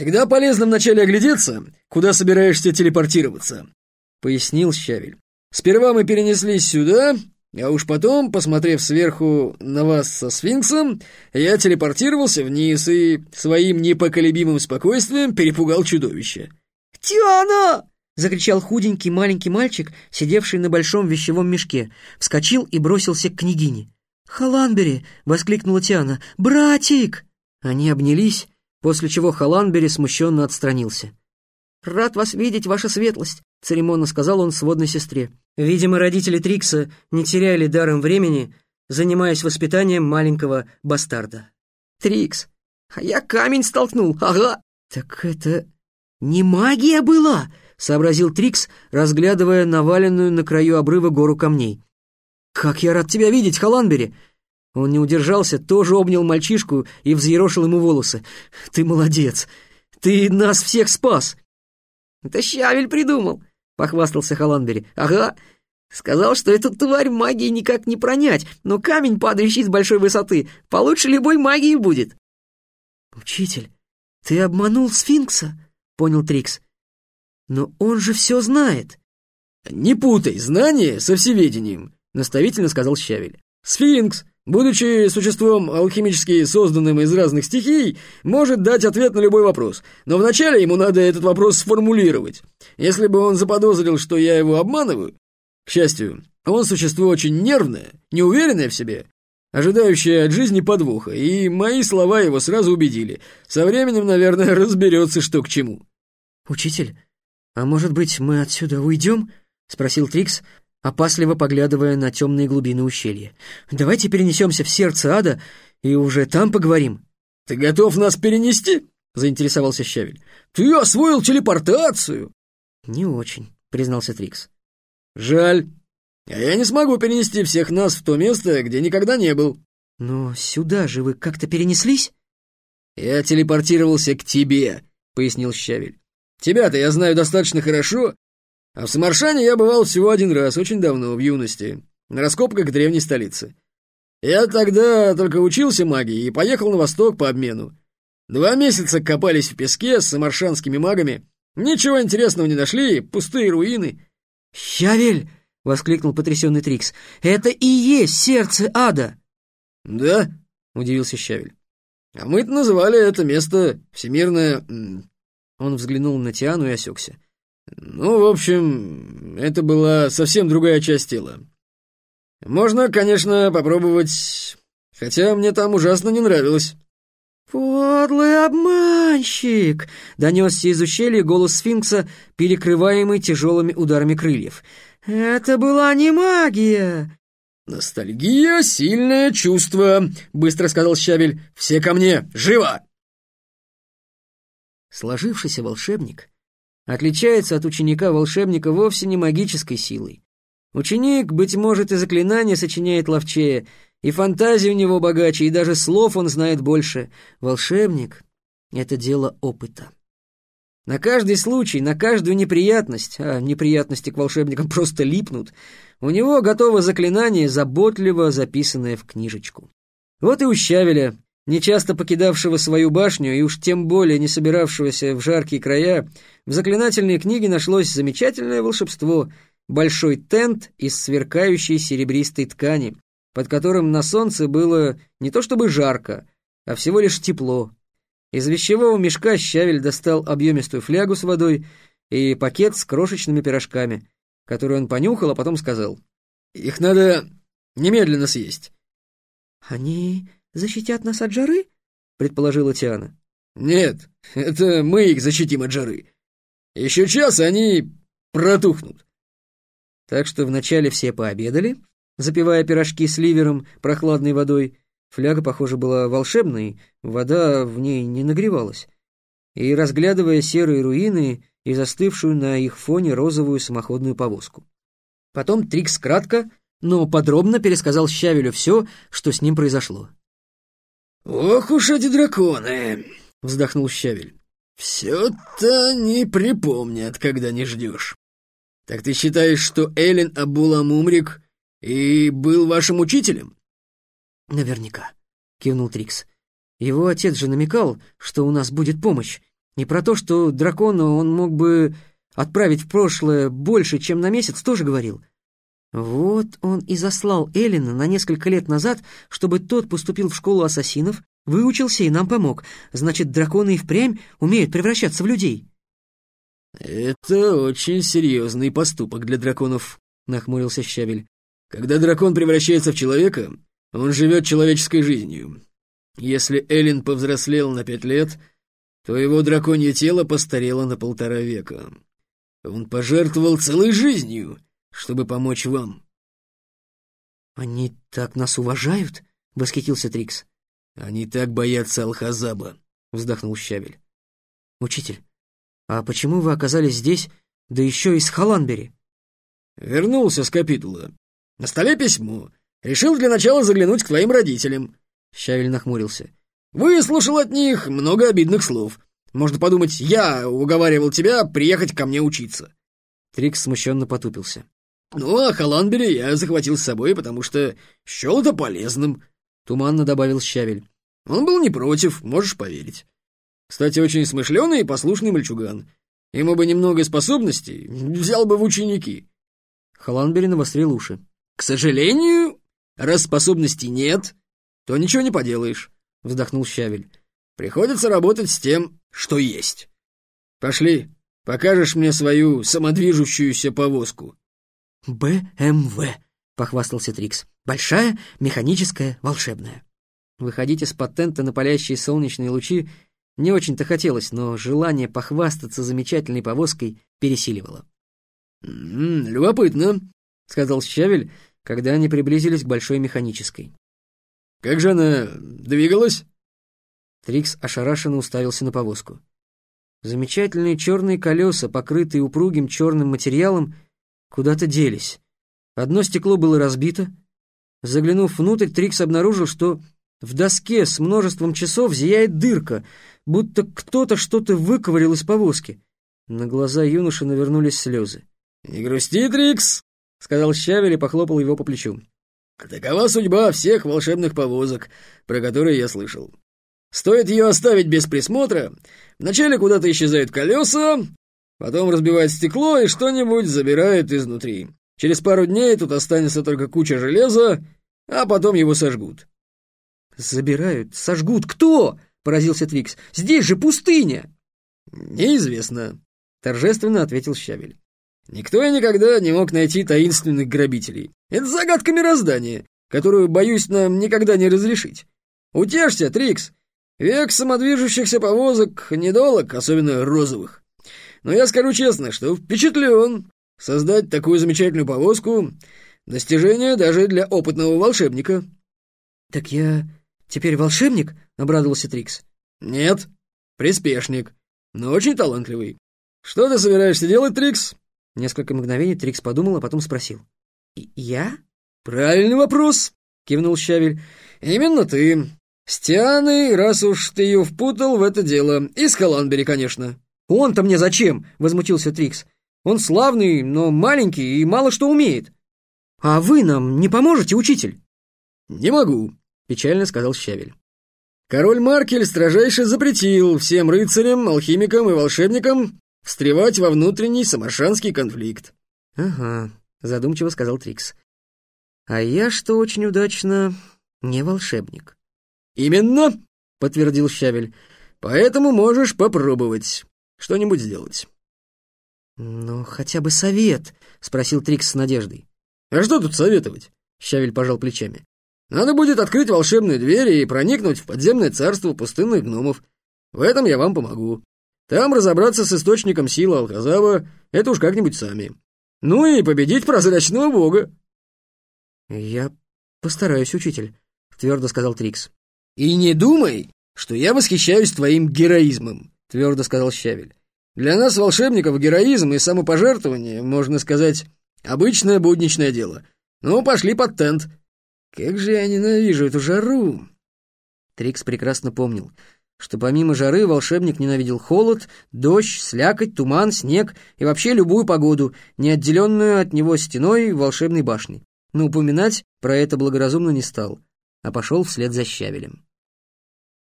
«Всегда полезно вначале оглядеться, куда собираешься телепортироваться», — пояснил Щавель. «Сперва мы перенеслись сюда, а уж потом, посмотрев сверху на вас со сфинксом, я телепортировался вниз и своим непоколебимым спокойствием перепугал чудовище». «Тиана!» — закричал худенький маленький мальчик, сидевший на большом вещевом мешке, вскочил и бросился к княгине. «Халанбери!» — воскликнула Тиана. «Братик!» Они обнялись, после чего Халанбери смущенно отстранился. «Рад вас видеть, ваша светлость», — церемонно сказал он сводной сестре. Видимо, родители Трикса не теряли даром времени, занимаясь воспитанием маленького бастарда. «Трикс, а я камень столкнул, ага!» «Так это не магия была!» — сообразил Трикс, разглядывая наваленную на краю обрыва гору камней. «Как я рад тебя видеть, Халанбери!» Он не удержался, тоже обнял мальчишку и взъерошил ему волосы. «Ты молодец! Ты нас всех спас!» «Это Щавель придумал!» — похвастался Халанбери. «Ага! Сказал, что эту тварь магии никак не пронять, но камень, падающий с большой высоты, получше любой магии будет!» «Учитель, ты обманул сфинкса?» — понял Трикс. «Но он же все знает!» «Не путай знания со всеведением!» — наставительно сказал Щавель. «Сфинкс Будучи существом алхимически созданным из разных стихий, может дать ответ на любой вопрос, но вначале ему надо этот вопрос сформулировать. Если бы он заподозрил, что я его обманываю, к счастью, он существо очень нервное, неуверенное в себе, ожидающее от жизни подвоха, и мои слова его сразу убедили. Со временем, наверное, разберется, что к чему. «Учитель, а может быть, мы отсюда уйдем?» — спросил Трикс, опасливо поглядывая на темные глубины ущелья. «Давайте перенесемся в сердце ада и уже там поговорим». «Ты готов нас перенести?» — заинтересовался Щавель. «Ты освоил телепортацию!» «Не очень», — признался Трикс. «Жаль. А я не смогу перенести всех нас в то место, где никогда не был». «Но сюда же вы как-то перенеслись?» «Я телепортировался к тебе», — пояснил Щавель. «Тебя-то я знаю достаточно хорошо, а в Самаршане я бывал всего один раз, очень давно, в юности, на раскопках древней столицы. Я тогда только учился магии и поехал на восток по обмену. Два месяца копались в песке с самаршанскими магами. Ничего интересного не нашли, пустые руины. «Щавель!» — воскликнул потрясенный Трикс. «Это и есть сердце ада!» «Да?» — удивился Щавель. «А мы-то называли это место Всемирное...» Он взглянул на Тиану и осекся. Ну, в общем, это была совсем другая часть тела. Можно, конечно, попробовать, хотя мне там ужасно не нравилось. «Подлый обманщик!» — донесся из ущелья голос сфинкса, перекрываемый тяжелыми ударами крыльев. «Это была не магия!» «Ностальгия — сильное чувство», — быстро сказал Щавель. «Все ко мне! Живо!» Сложившийся волшебник отличается от ученика-волшебника вовсе не магической силой. Ученик, быть может, и заклинания сочиняет ловчее, и фантазия у него богаче, и даже слов он знает больше. Волшебник — это дело опыта. На каждый случай, на каждую неприятность, а неприятности к волшебникам просто липнут, у него готово заклинание, заботливо записанное в книжечку. Вот и у Щавеля нечасто покидавшего свою башню и уж тем более не собиравшегося в жаркие края, в заклинательной книге нашлось замечательное волшебство — большой тент из сверкающей серебристой ткани, под которым на солнце было не то чтобы жарко, а всего лишь тепло. Из вещевого мешка Щавель достал объемистую флягу с водой и пакет с крошечными пирожками, которые он понюхал, а потом сказал. «Их надо немедленно съесть». «Они защитят нас от жары?» — предположила Тиана. «Нет, это мы их защитим от жары. Еще час, они протухнут». Так что вначале все пообедали, запивая пирожки с ливером прохладной водой. Фляга, похоже, была волшебной, вода в ней не нагревалась. И разглядывая серые руины и застывшую на их фоне розовую самоходную повозку. Потом Трикс кратко, но подробно пересказал Щавелю все, что с ним произошло. «Ох уж эти драконы!» — вздохнул Щавель. «Все-то не припомнят, когда не ждешь. Так ты считаешь, что Эллен Абуламумрик и был вашим учителем?» «Наверняка», — кивнул Трикс. «Его отец же намекал, что у нас будет помощь, И про то, что дракона он мог бы отправить в прошлое больше, чем на месяц, тоже говорил. Вот он и заслал Эллина на несколько лет назад, чтобы тот поступил в школу ассасинов, выучился и нам помог. Значит, драконы и впрямь умеют превращаться в людей. «Это очень серьезный поступок для драконов», — нахмурился Щавель. «Когда дракон превращается в человека, он живет человеческой жизнью. Если Эллин повзрослел на пять лет, то его драконье тело постарело на полтора века. Он пожертвовал целой жизнью, чтобы помочь вам». «Они так нас уважают?» — восхитился Трикс. «Они так боятся Алхазаба», — вздохнул Щавель. «Учитель, а почему вы оказались здесь, да еще и с Халанбери?» «Вернулся с капитула. На столе письмо. Решил для начала заглянуть к твоим родителям». Щавель нахмурился. «Выслушал от них много обидных слов. Можно подумать, я уговаривал тебя приехать ко мне учиться». Трикс смущенно потупился. «Ну, а Халанбери я захватил с собой, потому что счел это полезным», — туманно добавил Щавель. «Он был не против, можешь поверить. Кстати, очень смышленый и послушный мальчуган. Ему бы немного способностей, взял бы в ученики». Халанбери навострил уши. «К сожалению, раз способностей нет, то ничего не поделаешь», — вздохнул Щавель. «Приходится работать с тем, что есть. Пошли, покажешь мне свою самодвижущуюся повозку». «БМВ», — похвастался Трикс. «Большая, механическая, волшебная». Выходить из патента на палящие солнечные лучи не очень-то хотелось, но желание похвастаться замечательной повозкой пересиливало. «М -м, «Любопытно», — сказал Щавель, когда они приблизились к большой механической. «Как же она двигалась?» Трикс ошарашенно уставился на повозку. Замечательные черные колеса, покрытые упругим черным материалом, куда-то делись. Одно стекло было разбито. Заглянув внутрь, Трикс обнаружил, что в доске с множеством часов зияет дырка, будто кто-то что-то выковырял из повозки. На глаза юноши навернулись слезы. «Не грусти, Трикс!» — сказал Щавель и похлопал его по плечу. «Такова судьба всех волшебных повозок, про которые я слышал. Стоит ее оставить без присмотра, вначале куда-то исчезают колеса, Потом разбивает стекло и что-нибудь забирает изнутри. Через пару дней тут останется только куча железа, а потом его сожгут. «Забирают? Сожгут? Кто?» — поразился Твикс. «Здесь же пустыня!» «Неизвестно», — торжественно ответил Щавель. «Никто и никогда не мог найти таинственных грабителей. Это загадка мироздания, которую, боюсь, нам никогда не разрешить. Утешься, Трикс. Век самодвижущихся повозок недолг, особенно розовых. Но я скажу честно, что впечатлен. Создать такую замечательную повозку — достижение даже для опытного волшебника». «Так я теперь волшебник?» — обрадовался Трикс. «Нет, приспешник, но очень талантливый. Что ты собираешься делать, Трикс?» Несколько мгновений Трикс подумал, а потом спросил. «Я?» «Правильный вопрос», — кивнул Щавель. «Именно ты. С Тианой, раз уж ты ее впутал в это дело. И с Халанбери, конечно». «Он-то мне зачем?» — возмутился Трикс. «Он славный, но маленький и мало что умеет». «А вы нам не поможете, учитель?» «Не могу», — печально сказал Щавель. «Король Маркель строжайше запретил всем рыцарям, алхимикам и волшебникам встревать во внутренний самаршанский конфликт». «Ага», — задумчиво сказал Трикс. «А я, что очень удачно, не волшебник». «Именно», — подтвердил Щавель. «Поэтому можешь попробовать что-нибудь сделать». «Ну, хотя бы совет», — спросил Трикс с надеждой. «А что тут советовать?» — Щавель пожал плечами. «Надо будет открыть волшебные двери и проникнуть в подземное царство пустынных гномов. В этом я вам помогу. Там разобраться с источником силы Алхазава — это уж как-нибудь сами. Ну и победить прозрачного бога». «Я постараюсь, учитель», — твердо сказал Трикс. «И не думай, что я восхищаюсь твоим героизмом твердо сказал Щавель. Для нас, волшебников, героизм и самопожертвование, можно сказать, обычное будничное дело. Ну, пошли под тент. Как же я ненавижу эту жару. Трикс прекрасно помнил, что помимо жары волшебник ненавидел холод, дождь, слякоть, туман, снег и вообще любую погоду, не отделенную от него стеной волшебной башни. Но упоминать про это благоразумно не стал, а пошел вслед за Щавелем.